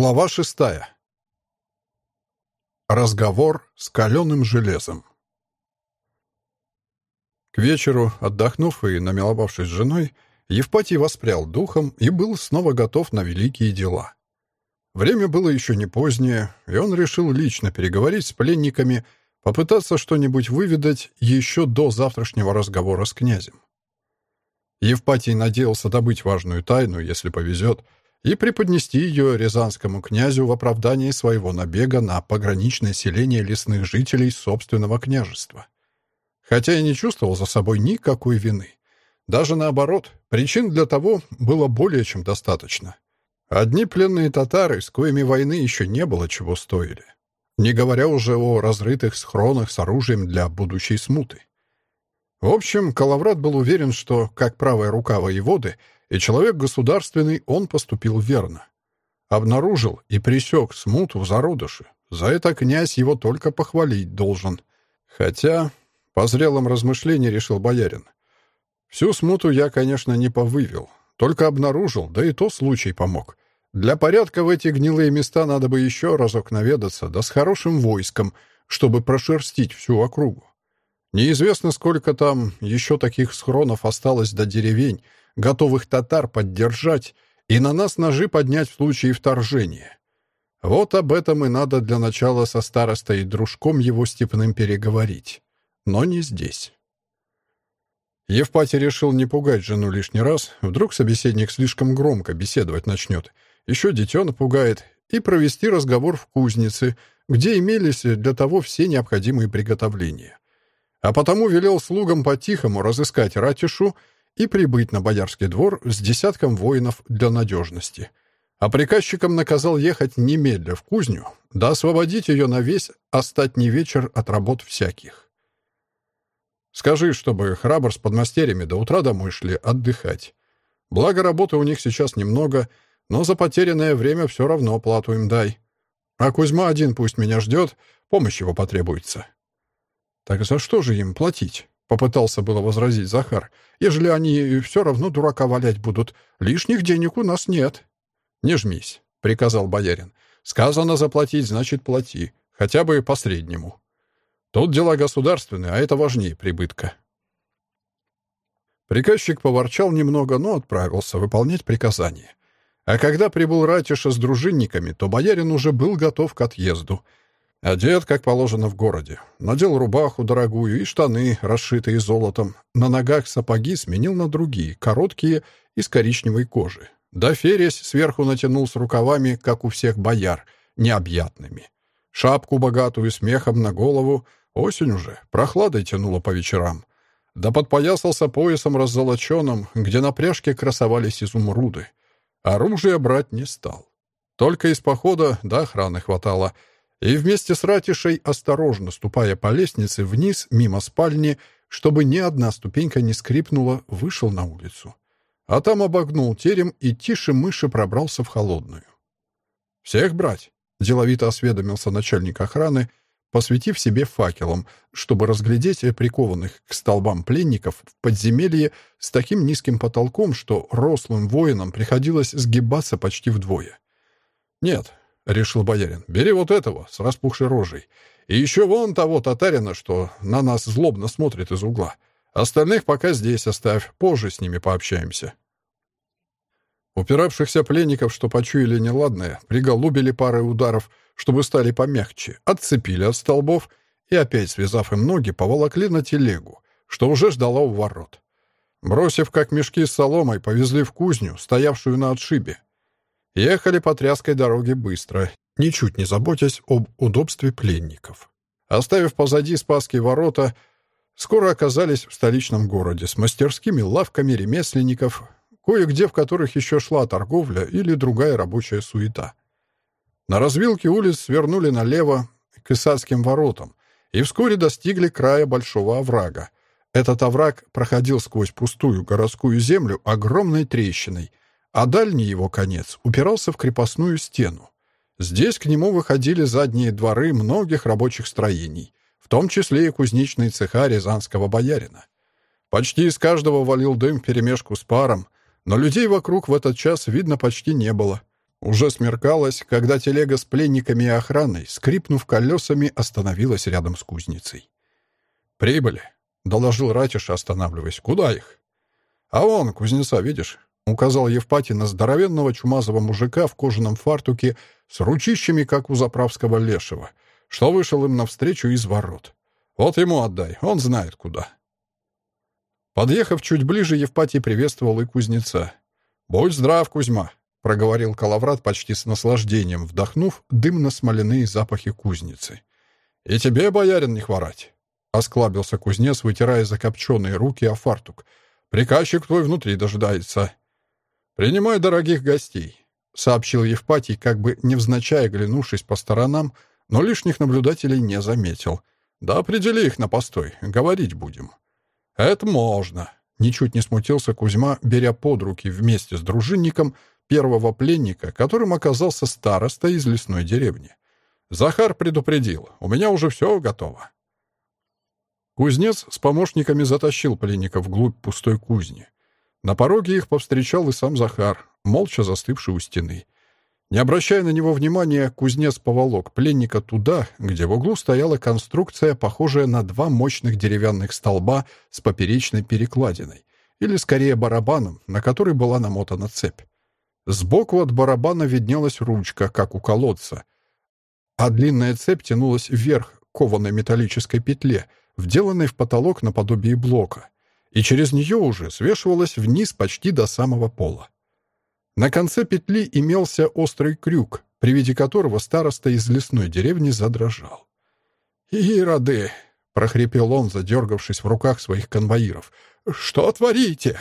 Глава шестая. Разговор с каленым железом. К вечеру, отдохнув и намиловавшись с женой, Евпатий воспрял духом и был снова готов на великие дела. Время было еще не позднее, и он решил лично переговорить с пленниками, попытаться что-нибудь выведать еще до завтрашнего разговора с князем. Евпатий надеялся добыть важную тайну, если повезет — и преподнести ее рязанскому князю в оправдании своего набега на пограничное селение лесных жителей собственного княжества. Хотя и не чувствовал за собой никакой вины. Даже наоборот, причин для того было более чем достаточно. Одни пленные татары, с коими войны еще не было, чего стоили. Не говоря уже о разрытых схронах с оружием для будущей смуты. В общем, Калаврат был уверен, что, как правая рука воеводы, и человек государственный, он поступил верно. Обнаружил и пресек смуту в зародыше. За это князь его только похвалить должен. Хотя, по зрелым размышлениям решил боярин, всю смуту я, конечно, не повывел, только обнаружил, да и то случай помог. Для порядка в эти гнилые места надо бы еще разок наведаться, да с хорошим войском, чтобы прошерстить всю округу. Неизвестно, сколько там еще таких схронов осталось до деревень, готовых татар поддержать и на нас ножи поднять в случае вторжения. Вот об этом и надо для начала со старостой и дружком его степным переговорить. Но не здесь. Евпатий решил не пугать жену лишний раз, вдруг собеседник слишком громко беседовать начнет, еще дитё напугает, и провести разговор в кузнице, где имелись для того все необходимые приготовления. А потому велел слугам по-тихому разыскать ратишу и прибыть на Боярский двор с десятком воинов для надежности. А приказчикам наказал ехать немедля в кузню, да освободить ее на весь остатний вечер от работ всяких. Скажи, чтобы храбр с подмастерьями до утра домой шли отдыхать. Благо, работы у них сейчас немного, но за потерянное время все равно плату им дай. А Кузьма один пусть меня ждет, помощь его потребуется. Так за что же им платить? Попытался было возразить Захар. «Ежели они все равно дурака валять будут, лишних денег у нас нет». «Не жмись», — приказал боярин. «Сказано заплатить, значит, плати. Хотя бы по среднему. Тут дела государственные, а это важнее прибытка». Приказчик поворчал немного, но отправился выполнять приказание. А когда прибыл Ратиша с дружинниками, то боярин уже был готов к отъезду — Одет, как положено в городе. Надел рубаху дорогую и штаны, расшитые золотом. На ногах сапоги сменил на другие, короткие, из коричневой кожи. Да фересь сверху натянул с рукавами, как у всех бояр, необъятными. Шапку богатую смехом на голову. Осень уже, прохладой тянуло по вечерам. Да подпоясался поясом раззолоченным, где на пряжке красовались изумруды. Оружие брать не стал. Только из похода до охраны хватало — и вместе с Ратишей, осторожно ступая по лестнице вниз, мимо спальни, чтобы ни одна ступенька не скрипнула, вышел на улицу. А там обогнул терем и тише мыши пробрался в холодную. «Всех брать?» — деловито осведомился начальник охраны, посветив себе факелом, чтобы разглядеть прикованных к столбам пленников в подземелье с таким низким потолком, что рослым воинам приходилось сгибаться почти вдвое. «Нет, — решил боярин. «Бери вот этого, с распухшей рожей. И еще вон того татарина, что на нас злобно смотрит из угла. Остальных пока здесь оставь, позже с ними пообщаемся». Упиравшихся пленников, что почуяли неладное, приголубили парой ударов, чтобы стали помягче, отцепили от столбов и, опять связав им ноги, поволокли на телегу, что уже ждала у ворот. Бросив как мешки с соломой, повезли в кузню, стоявшую на отшибе, Ехали по тряской дороге быстро, ничуть не заботясь об удобстве пленников. Оставив позади Спасские ворота, скоро оказались в столичном городе с мастерскими лавками ремесленников, кое-где в которых еще шла торговля или другая рабочая суета. На развилке улиц свернули налево к Исадским воротам и вскоре достигли края большого оврага. Этот овраг проходил сквозь пустую городскую землю огромной трещиной, а дальний его конец упирался в крепостную стену. Здесь к нему выходили задние дворы многих рабочих строений, в том числе и кузнечные цеха рязанского боярина. Почти из каждого валил дым вперемешку с паром, но людей вокруг в этот час видно почти не было. Уже смеркалось, когда телега с пленниками и охраной, скрипнув колесами, остановилась рядом с кузницей. «Прибыли», — доложил Ратиша, останавливаясь. «Куда их?» «А вон, кузнеца, видишь?» — указал Евпатий на здоровенного чумазого мужика в кожаном фартуке с ручищами, как у заправского лешего, что вышел им навстречу из ворот. «Вот ему отдай, он знает куда». Подъехав чуть ближе, Евпатий приветствовал и кузнеца. «Будь здрав, Кузьма», — проговорил Калаврат почти с наслаждением, вдохнув дымно-смоляные запахи кузницы. «И тебе, боярин, не хворать!» — осклабился кузнец, вытирая закопченные руки о фартук. «Приказчик твой внутри дожидается». «Принимай дорогих гостей», — сообщил Евпатий, как бы невзначай оглянувшись по сторонам, но лишних наблюдателей не заметил. «Да определи их на постой, говорить будем». «Это можно», — ничуть не смутился Кузьма, беря под руки вместе с дружинником первого пленника, которым оказался староста из лесной деревни. «Захар предупредил, у меня уже все готово». Кузнец с помощниками затащил пленника вглубь пустой кузни. На пороге их повстречал и сам Захар, молча застывший у стены. Не обращая на него внимания, кузнец поволок пленника туда, где в углу стояла конструкция, похожая на два мощных деревянных столба с поперечной перекладиной, или скорее барабаном, на который была намотана цепь. Сбоку от барабана виднелась ручка, как у колодца, а длинная цепь тянулась вверх кованой металлической петле, вделанной в потолок наподобие блока, и через нее уже свешивалась вниз почти до самого пола. На конце петли имелся острый крюк, при виде которого староста из лесной деревни задрожал. «Ироды!» — прохрипел он, задергавшись в руках своих конвоиров. «Что творите?»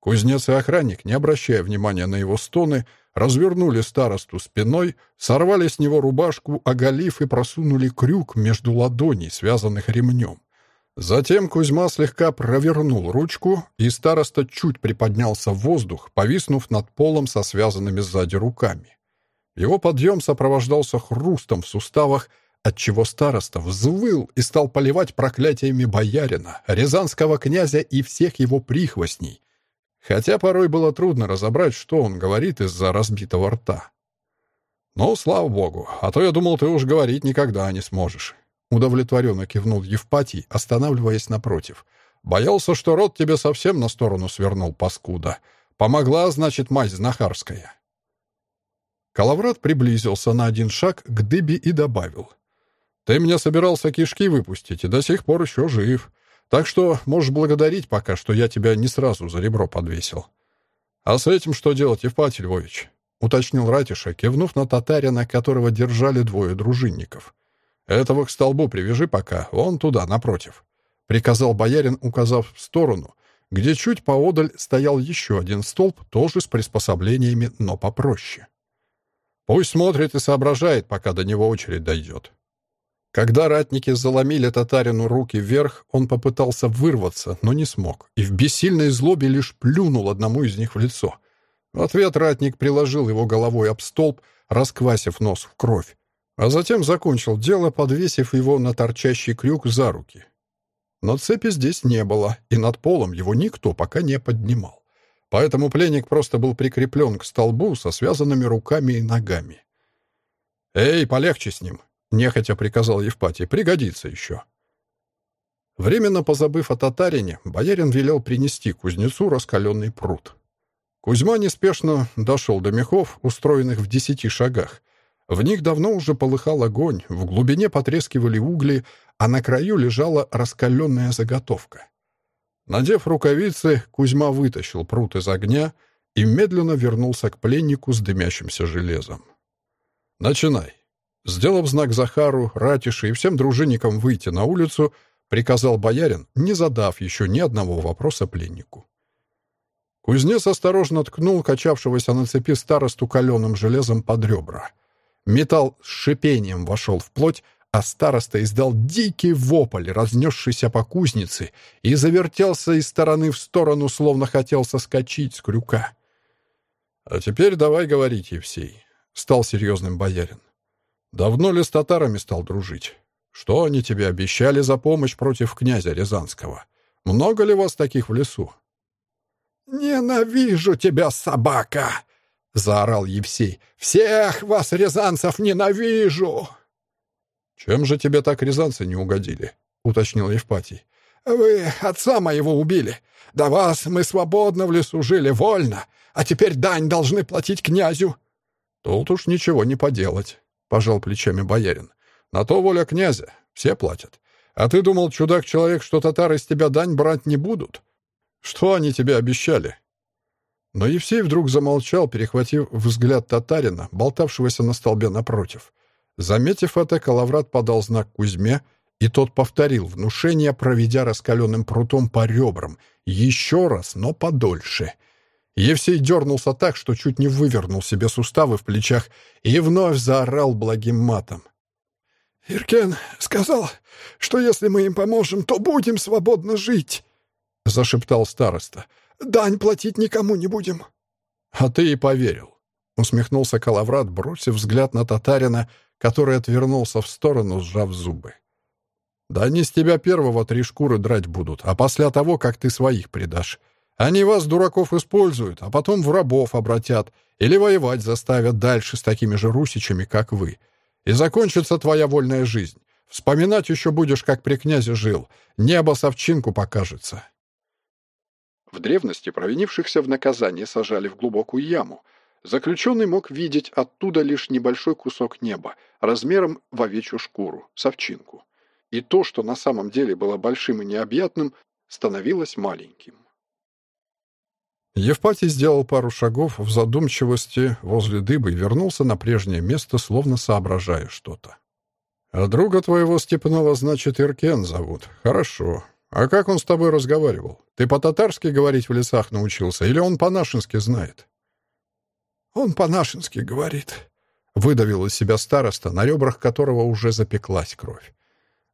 Кузнец и охранник, не обращая внимания на его стоны, развернули старосту спиной, сорвали с него рубашку, оголив и просунули крюк между ладоней, связанных ремнем. Затем Кузьма слегка провернул ручку, и староста чуть приподнялся в воздух, повиснув над полом со связанными сзади руками. Его подъем сопровождался хрустом в суставах, отчего староста взвыл и стал поливать проклятиями боярина, рязанского князя и всех его прихвостней, хотя порой было трудно разобрать, что он говорит из-за разбитого рта. «Ну, слава богу, а то я думал, ты уж говорить никогда не сможешь», — удовлетворенно кивнул Евпатий, останавливаясь напротив. «Боялся, что рот тебе совсем на сторону свернул, паскуда. Помогла, значит, мать знахарская». Калаврат приблизился на один шаг к дыбе и добавил. «Ты мне собирался кишки выпустить и до сих пор еще жив. Так что можешь благодарить пока, что я тебя не сразу за ребро подвесил. А с этим что делать, Евпатий Львович? уточнил Ратиша, кивнув на татарина, которого держали двое дружинников. «Этого к столбу привяжи пока, вон туда, напротив», — приказал боярин, указав в сторону, где чуть поодаль стоял еще один столб, тоже с приспособлениями, но попроще. «Пусть смотрит и соображает, пока до него очередь дойдет. Когда ратники заломили татарину руки вверх, он попытался вырваться, но не смог, и в бессильной злобе лишь плюнул одному из них в лицо. В ответ ратник приложил его головой об столб, расквасив нос в кровь, а затем закончил дело, подвесив его на торчащий крюк за руки. Но цепи здесь не было, и над полом его никто пока не поднимал. Поэтому пленник просто был прикреплен к столбу со связанными руками и ногами. «Эй, полегче с ним!» Нехотя приказал Евпатий. «Пригодится еще». Временно позабыв о татарине, боярин велел принести кузнецу раскаленный пруд. Кузьма неспешно дошел до мехов, устроенных в десяти шагах. В них давно уже полыхал огонь, в глубине потрескивали угли, а на краю лежала раскаленная заготовка. Надев рукавицы, Кузьма вытащил пруд из огня и медленно вернулся к пленнику с дымящимся железом. «Начинай», Сделав знак Захару, Ратише и всем дружинникам выйти на улицу, приказал боярин, не задав еще ни одного вопроса пленнику. Кузнец осторожно ткнул качавшегося на цепи старосту каленым железом под ребра. Металл с шипением вошел в плоть, а староста издал дикий вопль, разнесшийся по кузнице, и завертелся из стороны в сторону, словно хотел соскочить с крюка. «А теперь давай говорить, Евсей», — стал серьезным боярин. Давно ли с татарами стал дружить? Что они тебе обещали за помощь против князя Рязанского? Много ли вас таких в лесу?» «Ненавижу тебя, собака!» — заорал Евсей. «Всех вас, рязанцев, ненавижу!» «Чем же тебе так рязанцы не угодили?» — уточнил Евпатий. «Вы отца моего убили. До вас мы свободно в лесу жили, вольно, а теперь дань должны платить князю». «Тут уж ничего не поделать», — пожал плечами боярин. «На то воля князя. Все платят. А ты думал, чудак-человек, что татары с тебя дань брать не будут? Что они тебе обещали?» Но Евсей вдруг замолчал, перехватив взгляд татарина, болтавшегося на столбе напротив. Заметив это, Калаврат подал знак Кузьме, и тот повторил внушение, проведя раскаленным прутом по ребрам. Еще раз, но подольше. Евсей дернулся так, что чуть не вывернул себе суставы в плечах и вновь заорал благим матом. «Иркен сказал, что если мы им поможем, то будем свободно жить», — зашептал староста. Дань платить никому не будем». «А ты и поверил», — усмехнулся Калаврат, бросив взгляд на татарина, который отвернулся в сторону, сжав зубы. «Да они с тебя первого три шкуры драть будут, а после того, как ты своих предашь. Они вас, дураков, используют, а потом в рабов обратят или воевать заставят дальше с такими же русичами, как вы. И закончится твоя вольная жизнь. Вспоминать еще будешь, как при князе жил. Небо совчинку покажется. В древности провинившихся в наказание сажали в глубокую яму. Заключенный мог видеть оттуда лишь небольшой кусок неба, размером в овечью шкуру, совчинку. И то, что на самом деле было большим и необъятным, становилось маленьким. Евпатий сделал пару шагов в задумчивости возле дыбы и вернулся на прежнее место, словно соображая что-то. «А друга твоего Степанова, значит, Иркен зовут. Хорошо. «А как он с тобой разговаривал? Ты по-татарски говорить в лесах научился, или он по-нашенски знает?» «Он по-нашенски говорит», — выдавил из себя староста, на ребрах которого уже запеклась кровь.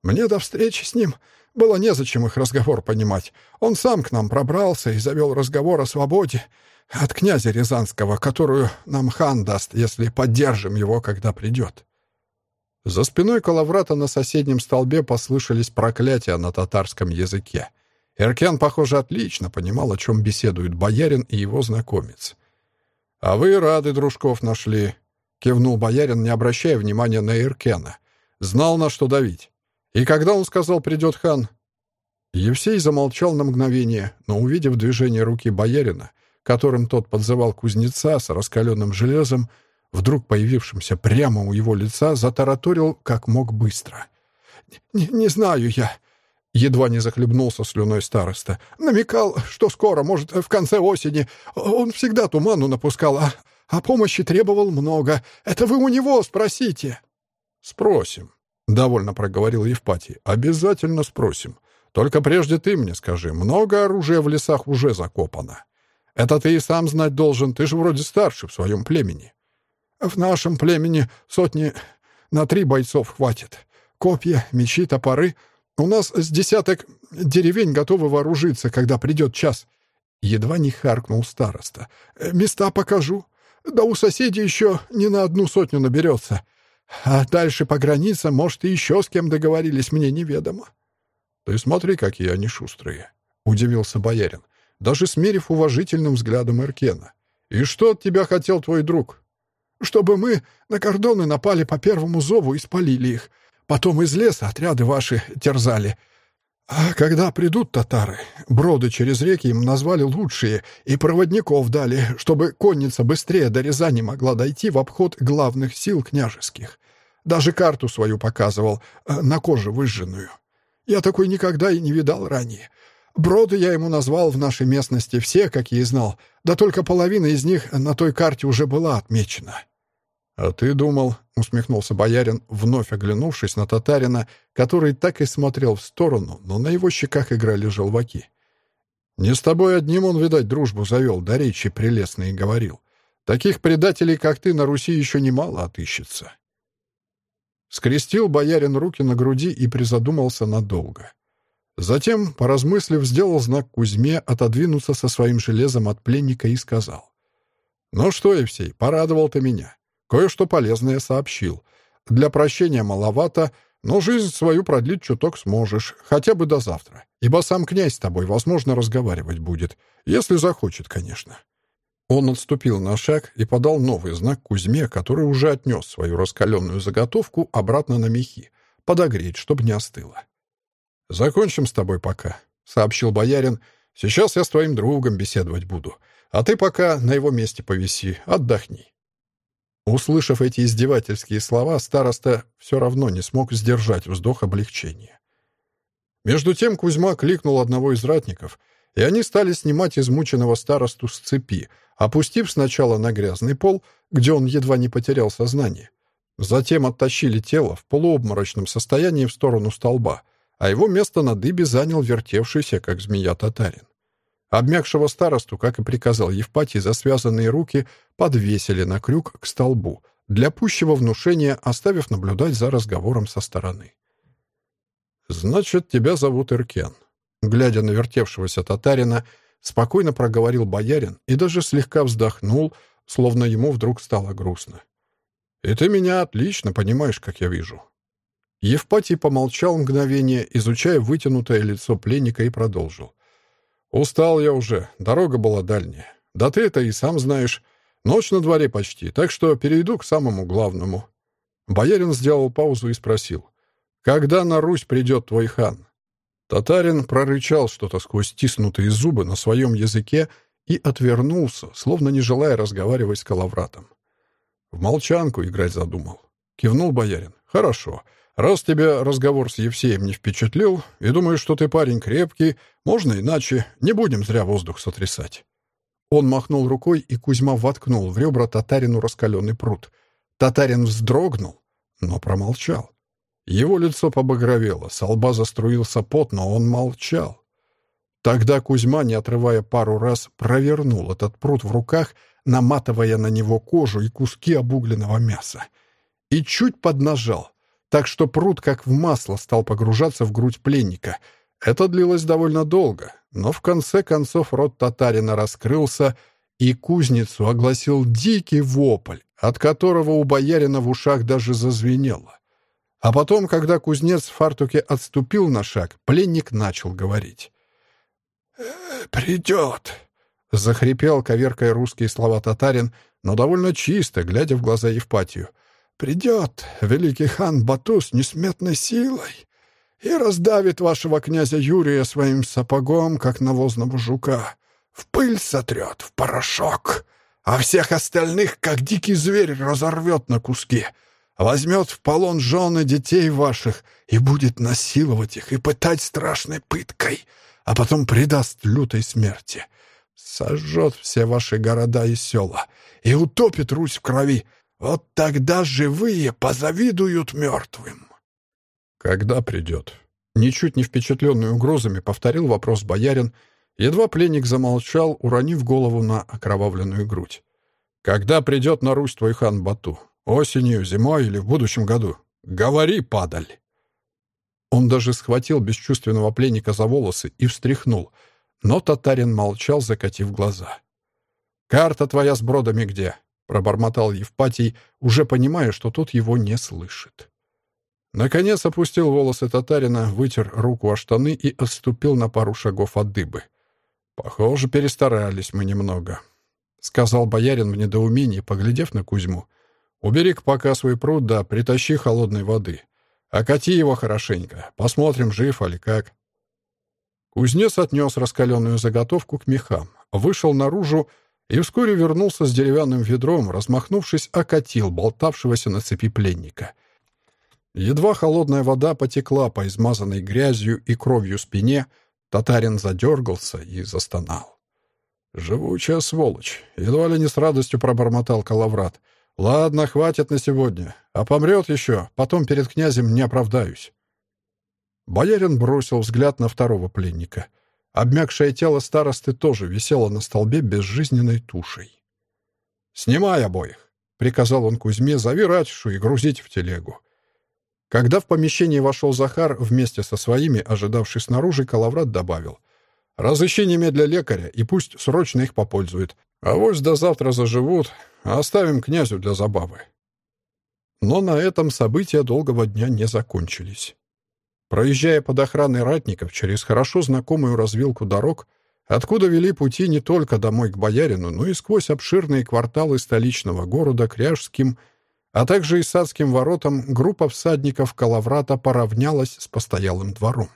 «Мне до встречи с ним было незачем их разговор понимать. Он сам к нам пробрался и завел разговор о свободе от князя Рязанского, которую нам хан даст, если поддержим его, когда придет». За спиной Калаврата на соседнем столбе послышались проклятия на татарском языке. Эркен, похоже, отлично понимал, о чем беседуют боярин и его знакомец. «А вы рады дружков нашли», — кивнул боярин, не обращая внимания на Эркена. «Знал, на что давить. И когда он сказал, придет хан?» Евсей замолчал на мгновение, но, увидев движение руки боярина, которым тот подзывал кузнеца с раскаленным железом, вдруг появившимся прямо у его лица, затараторил как мог быстро. «Не, не знаю я», — едва не захлебнулся слюной староста. «Намекал, что скоро, может, в конце осени. Он всегда туману напускал, а, а помощи требовал много. Это вы у него спросите». «Спросим», — довольно проговорил Евпатий. «Обязательно спросим. Только прежде ты мне скажи, много оружия в лесах уже закопано. Это ты и сам знать должен, ты же вроде старший в своем племени». В нашем племени сотни на три бойцов хватит. Копья, мечи, топоры. У нас с десяток деревень готовы вооружиться, когда придет час. Едва не харкнул староста. Места покажу. Да у соседей еще не на одну сотню наберется. А дальше по границам, может, и еще с кем договорились, мне неведомо. Ты смотри, какие они шустрые, — удивился боярин, даже смерив уважительным взглядом Эркена. И что от тебя хотел твой друг? Чтобы мы на кордоны напали по первому зову и спалили их. Потом из леса отряды ваши терзали. А когда придут татары, броды через реки им назвали лучшие и проводников дали, чтобы конница быстрее до Рязани могла дойти в обход главных сил княжеских. Даже карту свою показывал, э, на коже выжженную. Я такой никогда и не видал ранее. Броды я ему назвал в нашей местности все, какие знал, да только половина из них на той карте уже была отмечена. «А ты думал», — усмехнулся боярин, вновь оглянувшись на татарина, который так и смотрел в сторону, но на его щеках играли желваки. «Не с тобой одним он, видать, дружбу завел, да речи прелестные говорил. Таких предателей, как ты, на Руси еще немало отыщется». Скрестил боярин руки на груди и призадумался надолго. Затем, поразмыслив, сделал знак Кузьме отодвинуться со своим железом от пленника и сказал. «Ну что, Евсей, порадовал ты меня. Кое-что полезное сообщил. Для прощения маловато, но жизнь свою продлить чуток сможешь, хотя бы до завтра. Ибо сам князь с тобой, возможно, разговаривать будет. Если захочет, конечно. Он отступил на шаг и подал новый знак Кузьме, который уже отнес свою раскаленную заготовку обратно на мехи, подогреть, чтобы не остыло. «Закончим с тобой пока», — сообщил боярин. «Сейчас я с твоим другом беседовать буду, а ты пока на его месте повиси, отдохни». Услышав эти издевательские слова, староста все равно не смог сдержать вздох облегчения. Между тем Кузьма кликнул одного из ратников, и они стали снимать измученного старосту с цепи, опустив сначала на грязный пол, где он едва не потерял сознание. Затем оттащили тело в полуобморочном состоянии в сторону столба, а его место на дыбе занял вертевшийся, как змея, татарин. Обмякшего старосту, как и приказал Евпатий, за связанные руки подвесили на крюк к столбу, для пущего внушения оставив наблюдать за разговором со стороны. «Значит, тебя зовут Иркен», — глядя на вертевшегося татарина, спокойно проговорил боярин и даже слегка вздохнул, словно ему вдруг стало грустно. «И ты меня отлично понимаешь, как я вижу». Евпатий помолчал мгновение, изучая вытянутое лицо пленника, и продолжил. «Устал я уже, дорога была дальняя. Да ты это и сам знаешь. Ночь на дворе почти, так что перейду к самому главному». Боярин сделал паузу и спросил. «Когда на Русь придет твой хан?» Татарин прорычал что-то сквозь стиснутые зубы на своем языке и отвернулся, словно не желая разговаривать с Калавратом. «В молчанку играть задумал». Кивнул боярин. «Хорошо. Раз тебя разговор с Евсеем не впечатлил, и думаешь, что ты парень крепкий, можно иначе, не будем зря воздух сотрясать». Он махнул рукой, и Кузьма воткнул в ребра татарину раскаленный пруд. Татарин вздрогнул, но промолчал. Его лицо побагровело, с лба заструился пот, но он молчал. Тогда Кузьма, не отрывая пару раз, провернул этот пруд в руках, наматывая на него кожу и куски обугленного мяса. И чуть поднажал — так что пруд как в масло стал погружаться в грудь пленника. Это длилось довольно долго, но в конце концов рот татарина раскрылся, и кузницу огласил дикий вопль, от которого у боярина в ушах даже зазвенело. А потом, когда кузнец в фартуке отступил на шаг, пленник начал говорить. «Э, «Придет!» — захрипел, коверкая русские слова татарин, но довольно чисто, глядя в глаза Евпатию. Придет великий хан Бату с несметной силой и раздавит вашего князя Юрия своим сапогом, как навозного жука. В пыль сотрет, в порошок, а всех остальных, как дикий зверь, разорвет на куски. Возьмет в полон жены детей ваших и будет насиловать их и пытать страшной пыткой, а потом предаст лютой смерти. Сожжет все ваши города и села и утопит Русь в крови, вот тогда живые позавидуют мертвым. Когда придет? Ничуть не впечатленный угрозами повторил вопрос боярин. Едва пленник замолчал, уронив голову на окровавленную грудь. «Когда придет на Русь твой хан Бату? Осенью, зимой или в будущем году? Говори, падаль!» Он даже схватил бесчувственного пленника за волосы и встряхнул, но татарин молчал, закатив глаза. «Карта твоя с бродами где? Пробормотал Евпатий, уже понимая, что тот его не слышит. Наконец опустил волосы татарина, вытер руку о штаны и отступил на пару шагов от дыбы. «Похоже, перестарались мы немного», — сказал боярин в недоумении, поглядев на Кузьму. «Убери-ка пока свой пруд, да притащи холодной воды. Окати его хорошенько. Посмотрим, жив или как». Кузнец отнес раскаленную заготовку к мехам, вышел наружу и вскоре вернулся с деревянным ведром, размахнувшись, окатил болтавшегося на цепи пленника. Едва холодная вода потекла по измазанной грязью и кровью спине, татарин задергался и застонал. «Живучая сволочь!» — едва ли не с радостью пробормотал Калаврат. «Ладно, хватит на сегодня. А помрет еще, потом перед князем не оправдаюсь». Боярин бросил взгляд на второго пленника — Обмякшее тело старосты тоже висело на столбе безжизненной тушей. «Снимай обоих!» — приказал он Кузьме завирать шу и грузить в телегу. Когда в помещение вошел Захар вместе со своими, ожидавший снаружи, Калаврат добавил. «Разыщи немедля лекаря, и пусть срочно их попользует. А вось до завтра заживут, а оставим князю для забавы». Но на этом события долгого дня не закончились. Проезжая под охраной ратников через хорошо знакомую развилку дорог, откуда вели пути не только домой к боярину, но и сквозь обширные кварталы столичного города Кряжским, а также и садским воротам, группа всадников Калаврата поравнялась с постоялым двором.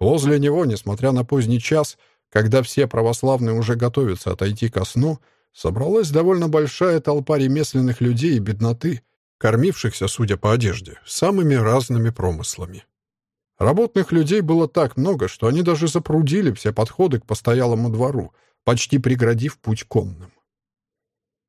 Возле него, несмотря на поздний час, когда все православные уже готовятся отойти ко сну, собралась довольно большая толпа ремесленных людей и бедноты, кормившихся, судя по одежде, самыми разными промыслами. Работных людей было так много, что они даже запрудили все подходы к постоялому двору, почти преградив путь конным.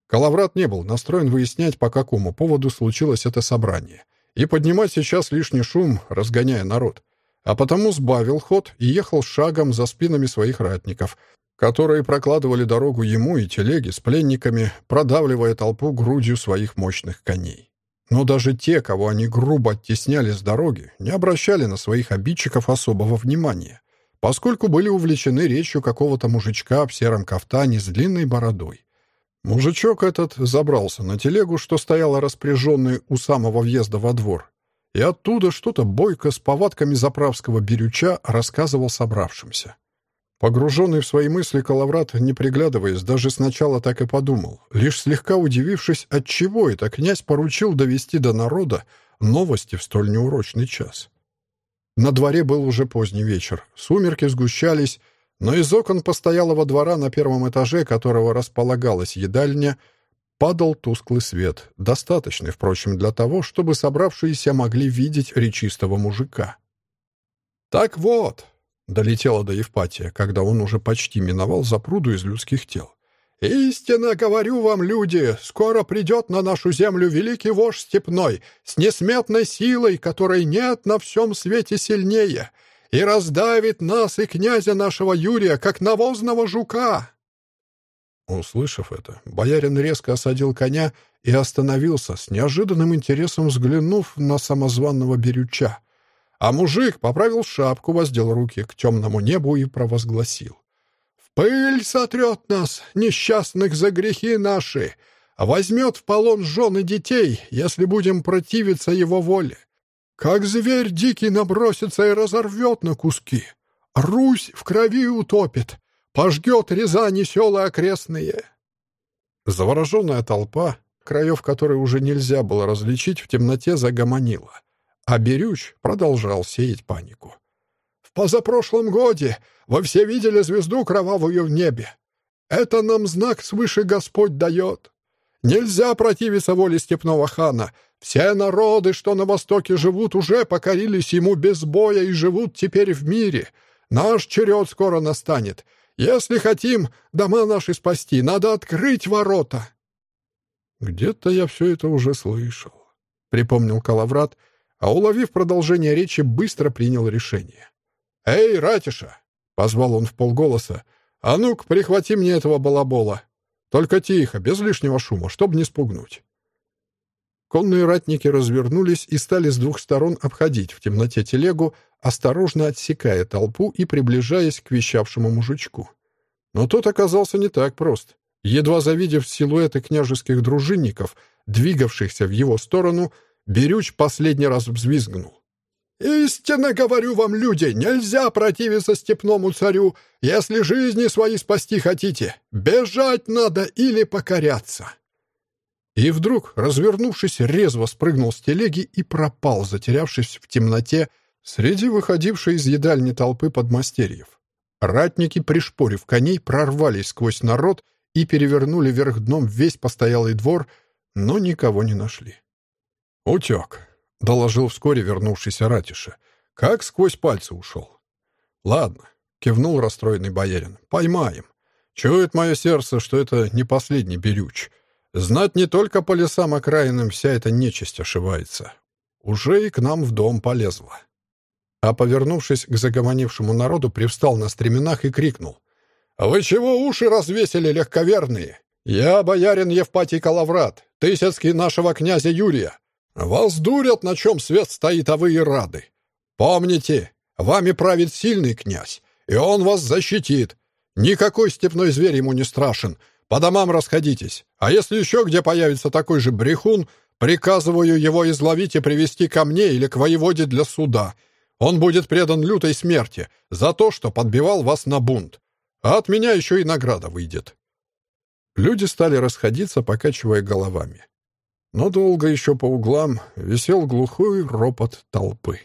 Калаврат не был настроен выяснять, по какому поводу случилось это собрание, и поднимать сейчас лишний шум, разгоняя народ, а потому сбавил ход и ехал шагом за спинами своих ратников, которые прокладывали дорогу ему и телеге с пленниками, продавливая толпу грудью своих мощных коней. Но даже те, кого они грубо оттесняли с дороги, не обращали на своих обидчиков особого внимания, поскольку были увлечены речью какого-то мужичка в сером кафтане с длинной бородой. Мужичок этот забрался на телегу, что стояла распряженной у самого въезда во двор, и оттуда что-то бойко с повадками заправского берюча рассказывал собравшимся. Погруженный в свои мысли Калаврат, не приглядываясь, даже сначала так и подумал, лишь слегка удивившись, от чего это князь поручил довести до народа новости в столь неурочный час. На дворе был уже поздний вечер, сумерки сгущались, но из окон постоялого двора на первом этаже, которого располагалась едальня, падал тусклый свет, достаточный, впрочем, для того, чтобы собравшиеся могли видеть речистого мужика. «Так вот», Долетела до Евпатия, когда он уже почти миновал запруду из людских тел. «Истинно говорю вам, люди, скоро придет на нашу землю великий вождь степной, с несметной силой, которой нет на всем свете сильнее, и раздавит нас и князя нашего Юрия, как навозного жука!» Услышав это, боярин резко осадил коня и остановился, с неожиданным интересом взглянув на самозванного берюча. А мужик поправил шапку, воздел руки к темному небу и провозгласил. «В пыль сотрет нас, несчастных за грехи наши, возьмет в полон жены детей, если будем противиться его воле. Как зверь дикий набросится и разорвет на куски. Русь в крови утопит, пожгет Рязани села окрестные». Завороженная толпа, краев которой уже нельзя было различить, в темноте загомонила. А Берюч продолжал сеять панику. «В позапрошлом годе вы все видели звезду кровавую в небе. Это нам знак свыше Господь дает. Нельзя противиться воле степного хана. Все народы, что на востоке живут, уже покорились ему без боя и живут теперь в мире. Наш черед скоро настанет. Если хотим дома наши спасти, надо открыть ворота». «Где-то я все это уже слышал», — припомнил Калаврат, — а, уловив продолжение речи, быстро принял решение. «Эй, Ратиша!» — позвал он в полголоса. «А ну-ка, прихвати мне этого балабола. Только тихо, без лишнего шума, чтобы не спугнуть». Конные ратники развернулись и стали с двух сторон обходить в темноте телегу, осторожно отсекая толпу и приближаясь к вещавшему мужичку. Но тот оказался не так прост. Едва завидев силуэты княжеских дружинников, двигавшихся в его сторону, Берюч последний раз взвизгнул. «Истинно говорю вам, люди, нельзя противиться степному царю, если жизни свои спасти хотите. Бежать надо или покоряться». И вдруг, развернувшись, резво спрыгнул с телеги и пропал, затерявшись в темноте среди выходившей из едальни толпы подмастерьев. Ратники, пришпорив коней, прорвались сквозь народ и перевернули вверх дном весь постоялый двор, но никого не нашли. «Утек», — доложил вскоре вернувшийся Ратиша. «Как сквозь пальцы ушел». «Ладно», — кивнул расстроенный боярин. «Поймаем. Чует мое сердце, что это не последний берюч. Знать не только по лесам окраинам вся эта нечисть ошивается. Уже и к нам в дом полезла». А повернувшись к загомонившему народу, привстал на стременах и крикнул. «Вы чего уши развесили, легковерные? Я боярин Евпатий Калаврат, Тысяцкий нашего князя Юрия. Вас дурят, на чем свет стоит, а вы и рады. Помните, вами правит сильный князь, и он вас защитит. Никакой степной зверь ему не страшен. По домам расходитесь. А если еще где появится такой же брехун, приказываю его изловить и привести ко мне или к воеводе для суда. Он будет предан лютой смерти за то, что подбивал вас на бунт. А от меня еще и награда выйдет». Люди стали расходиться, покачивая головами. Но долго еще по углам висел глухой ропот толпы.